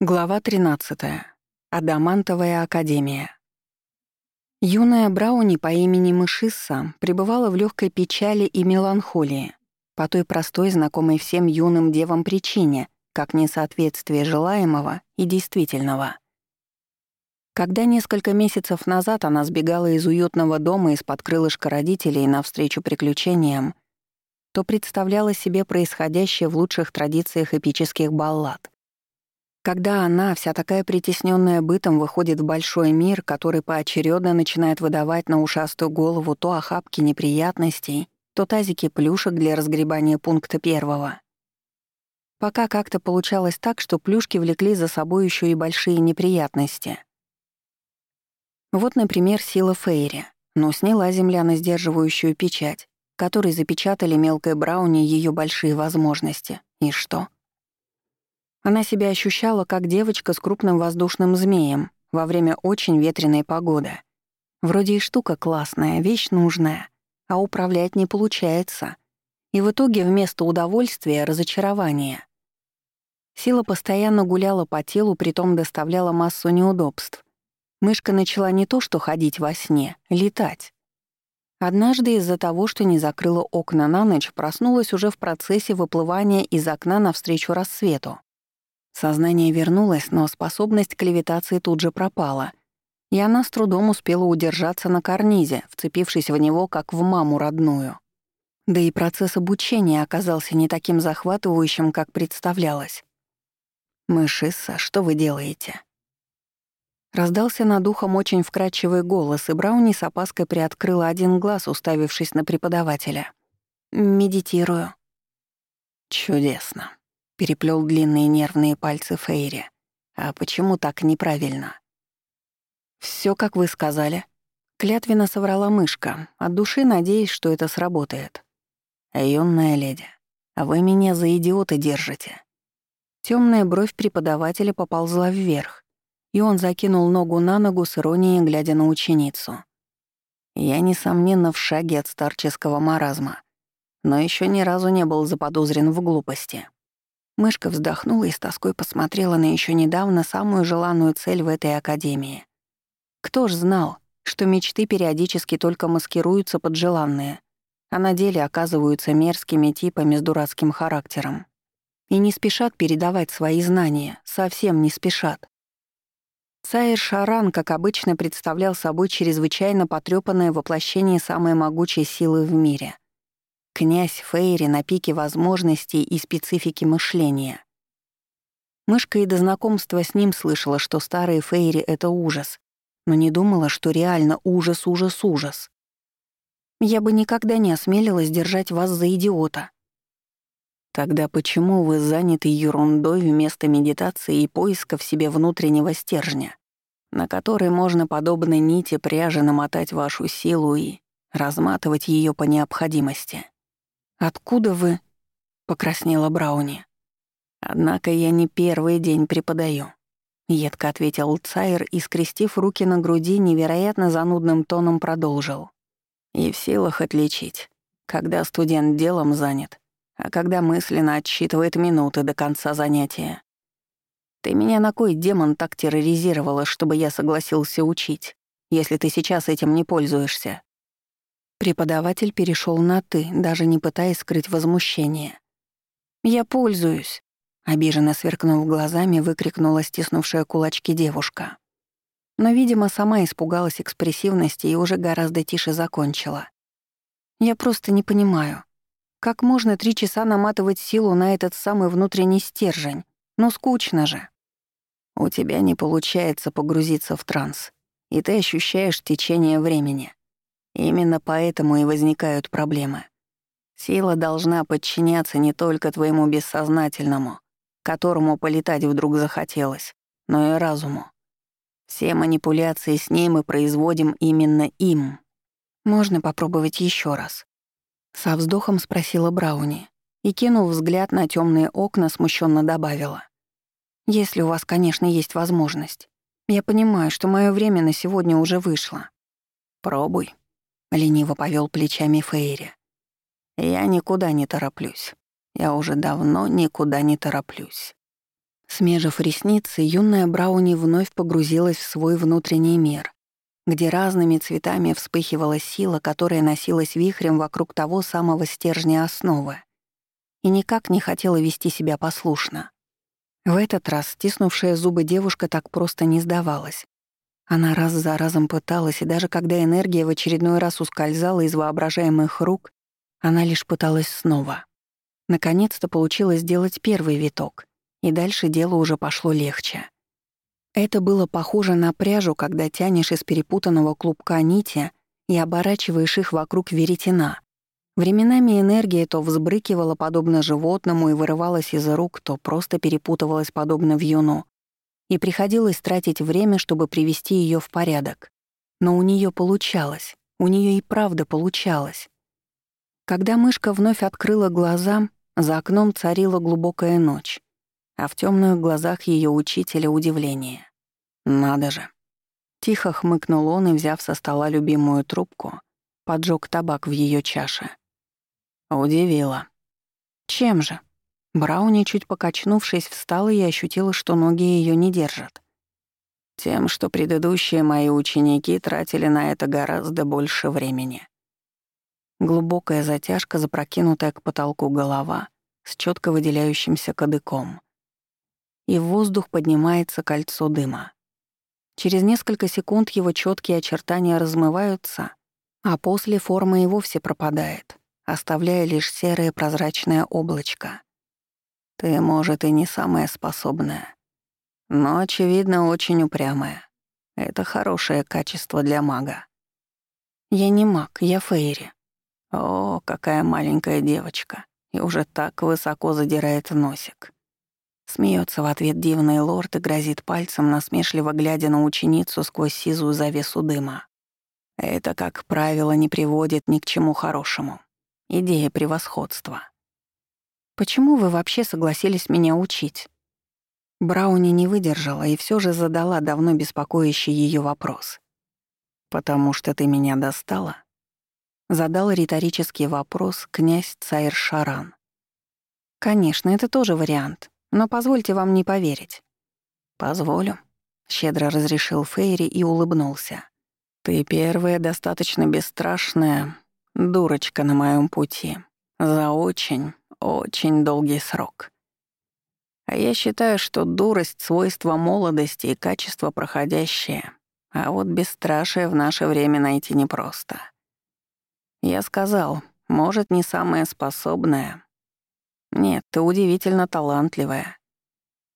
Глава 13. Адамантовая академия. Юная Брауни по имени Мышисса пребывала в легкой печали и меланхолии по той простой, знакомой всем юным девам причине, как несоответствие желаемого и действительного. Когда несколько месяцев назад она сбегала из уютного дома из-под крылышка родителей навстречу приключениям, то представляла себе происходящее в лучших традициях эпических баллад — когда она, вся такая притесненная бытом, выходит в большой мир, который поочередно начинает выдавать на ушастую голову то охапки неприятностей, то тазики плюшек для разгребания пункта первого. Пока как-то получалось так, что плюшки влекли за собой еще и большие неприятности. Вот, например, сила Фейри. Но сняла земля на сдерживающую печать, которой запечатали мелкой Брауни ее большие возможности. И что? Она себя ощущала как девочка с крупным воздушным змеем во время очень ветреной погоды. Вроде и штука классная, вещь нужная, а управлять не получается. И в итоге вместо удовольствия — разочарование. Сила постоянно гуляла по телу, притом доставляла массу неудобств. Мышка начала не то что ходить во сне, летать. Однажды из-за того, что не закрыла окна на ночь, проснулась уже в процессе выплывания из окна навстречу рассвету. Сознание вернулось, но способность к левитации тут же пропала. И она с трудом успела удержаться на карнизе, вцепившись в него, как в маму родную. Да и процесс обучения оказался не таким захватывающим, как представлялось. «Мышисса, что вы делаете?» Раздался над ухом очень вкрадчивый голос, и Брауни с опаской приоткрыла один глаз, уставившись на преподавателя. «Медитирую». «Чудесно», Переплел длинные нервные пальцы Фейри. А почему так неправильно? Все, как вы сказали. Клятвенно соврала мышка, от души надеясь, что это сработает. Юная леди, а вы меня за идиота держите. Темная бровь преподавателя поползла вверх, и он закинул ногу на ногу с иронией, глядя на ученицу. Я, несомненно, в шаге от старческого маразма, но еще ни разу не был заподозрен в глупости. Мышка вздохнула и с тоской посмотрела на еще недавно самую желанную цель в этой академии. Кто ж знал, что мечты периодически только маскируются под желанные, а на деле оказываются мерзкими типами с дурацким характером. И не спешат передавать свои знания, совсем не спешат. Цаир Шаран, как обычно, представлял собой чрезвычайно потрёпанное воплощение самой могучей силы в мире — Князь Фейри на пике возможностей и специфики мышления. Мышка и до знакомства с ним слышала, что старые Фейри — это ужас, но не думала, что реально ужас, ужас, ужас. Я бы никогда не осмелилась держать вас за идиота. Тогда почему вы заняты ерундой вместо медитации и поиска в себе внутреннего стержня, на который можно, подобно нити пряжи, намотать вашу силу и разматывать ее по необходимости? «Откуда вы?» — покраснела Брауни. «Однако я не первый день преподаю», — едко ответил Цайр и, скрестив руки на груди, невероятно занудным тоном продолжил. «И в силах отличить, когда студент делом занят, а когда мысленно отсчитывает минуты до конца занятия. Ты меня на кой демон так терроризировала, чтобы я согласился учить, если ты сейчас этим не пользуешься?» Преподаватель перешел на «ты», даже не пытаясь скрыть возмущение. «Я пользуюсь», — обиженно сверкнув глазами, выкрикнула стиснувшая кулачки девушка. Но, видимо, сама испугалась экспрессивности и уже гораздо тише закончила. «Я просто не понимаю, как можно три часа наматывать силу на этот самый внутренний стержень? Ну, скучно же». «У тебя не получается погрузиться в транс, и ты ощущаешь течение времени», Именно поэтому и возникают проблемы. Сила должна подчиняться не только твоему бессознательному, которому полетать вдруг захотелось, но и разуму. Все манипуляции с ней мы производим именно им. Можно попробовать еще раз. Со вздохом спросила Брауни и, кинув взгляд на темные окна, смущенно добавила. «Если у вас, конечно, есть возможность. Я понимаю, что мое время на сегодня уже вышло. Пробуй», — лениво повел плечами Фейри. «Я никуда не тороплюсь. Я уже давно никуда не тороплюсь». Смежив ресницы, юная Брауни вновь погрузилась в свой внутренний мир, где разными цветами вспыхивала сила, которая носилась вихрем вокруг того самого стержня основы, и никак не хотела вести себя послушно. В этот раз стиснувшая зубы девушка так просто не сдавалась. Она раз за разом пыталась, и даже когда энергия в очередной раз ускользала из воображаемых рук, она лишь пыталась снова. Наконец-то получилось сделать первый виток, и дальше дело уже пошло легче. Это было похоже на пряжу, когда тянешь из перепутанного клубка нити и оборачиваешь их вокруг веретена. Временами энергия то взбрыкивала подобно животному и вырывалась из рук, то просто перепутывалась подобно вьюну. И приходилось тратить время, чтобы привести ее в порядок. Но у нее получалось, у нее и правда получалось. Когда мышка вновь открыла глаза, за окном царила глубокая ночь а в темных глазах ее учителя удивление. «Надо же!» Тихо хмыкнул он и, взяв со стола любимую трубку, поджег табак в ее чаше. Удивила. «Чем же?» Брауни, чуть покачнувшись, встала и ощутила, что ноги ее не держат. Тем, что предыдущие мои ученики тратили на это гораздо больше времени. Глубокая затяжка, запрокинутая к потолку голова, с четко выделяющимся кадыком и в воздух поднимается кольцо дыма. Через несколько секунд его четкие очертания размываются, а после форма и вовсе пропадает, оставляя лишь серое прозрачное облачко. Ты, может, и не самая способная, но, очевидно, очень упрямая. Это хорошее качество для мага. Я не маг, я Фейри. О, какая маленькая девочка, и уже так высоко задирает носик. Смеется в ответ дивный лорд и грозит пальцем, насмешливо глядя на ученицу сквозь сизую завесу дыма. Это, как правило, не приводит ни к чему хорошему. Идея превосходства. «Почему вы вообще согласились меня учить?» Брауни не выдержала и все же задала давно беспокоящий ее вопрос. «Потому что ты меня достала?» Задал риторический вопрос князь Цайр Шаран. «Конечно, это тоже вариант. Но позвольте вам не поверить». «Позволю», — щедро разрешил Фейри и улыбнулся. «Ты первая достаточно бесстрашная дурочка на моем пути. За очень, очень долгий срок. А я считаю, что дурость — свойство молодости и качество проходящее, а вот бесстрашие в наше время найти непросто. Я сказал, может, не самое способное, нет, ты удивительно талантливая.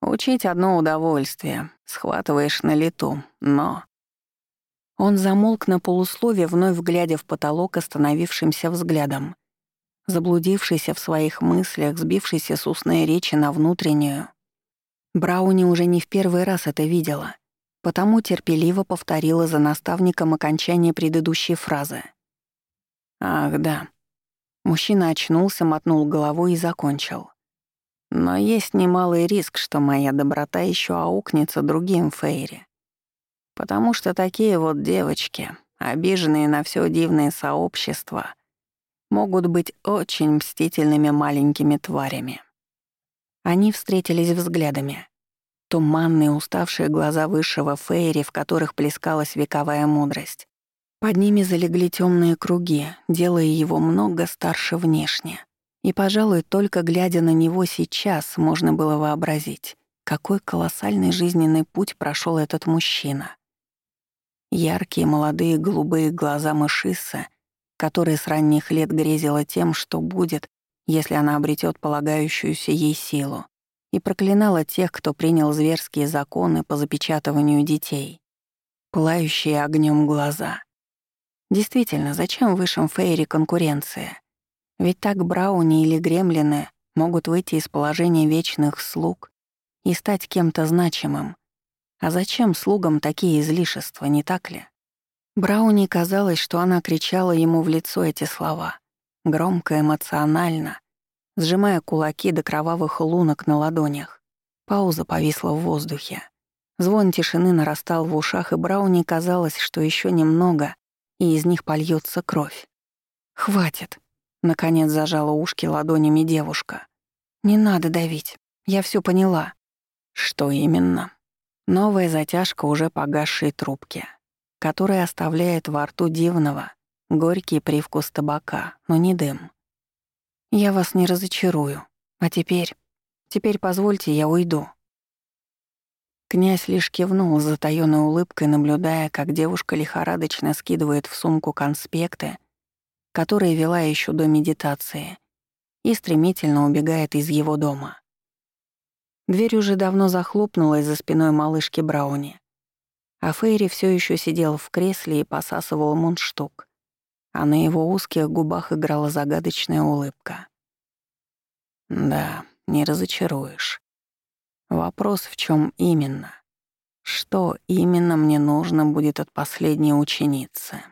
Учить одно удовольствие, схватываешь на лету, но... Он замолк на полуслове, вновь глядя в потолок остановившимся взглядом. Заблудившийся в своих мыслях, сбившийся с устной речи на внутреннюю. Брауни уже не в первый раз это видела, потому терпеливо повторила за наставником окончание предыдущей фразы. «Ах, да, Мужчина очнулся, мотнул головой и закончил. Но есть немалый риск, что моя доброта еще аукнется другим Фейри. Потому что такие вот девочки, обиженные на все дивное сообщество, могут быть очень мстительными маленькими тварями. Они встретились взглядами. Туманные, уставшие глаза высшего Фейри, в которых плескалась вековая мудрость, под ними залегли темные круги, делая его много старше внешне. И, пожалуй, только глядя на него сейчас, можно было вообразить, какой колоссальный жизненный путь прошел этот мужчина. Яркие молодые голубые глаза мышиса, которые с ранних лет грезила тем, что будет, если она обретет полагающуюся ей силу, и проклинала тех, кто принял зверские законы по запечатыванию детей. Пылающие огнем глаза — Действительно, зачем высшим Фейри конкуренция? Ведь так Брауни или Гремлины могут выйти из положения вечных слуг и стать кем-то значимым. А зачем слугам такие излишества, не так ли? Брауни казалось, что она кричала ему в лицо эти слова, громко, эмоционально, сжимая кулаки до кровавых лунок на ладонях. Пауза повисла в воздухе. Звон тишины нарастал в ушах, и Брауни казалось, что еще немного, и из них польется кровь. «Хватит», — наконец зажала ушки ладонями девушка. «Не надо давить, я все поняла». Что именно? Новая затяжка уже погасшей трубки, которая оставляет во рту дивного, горький привкус табака, но не дым. Я вас не разочарую. А теперь... Теперь позвольте, я уйду. Князь лишь кивнул с затаённой улыбкой, наблюдая, как девушка лихорадочно скидывает в сумку конспекты, которые вела еще до медитации, и стремительно убегает из его дома. Дверь уже давно захлопнулась за спиной малышки Брауни, а Фейри все еще сидел в кресле и посасывал мундштук, а на его узких губах играла загадочная улыбка. «Да, не разочаруешь. Вопрос в чем именно? Что именно мне нужно будет от последней ученицы?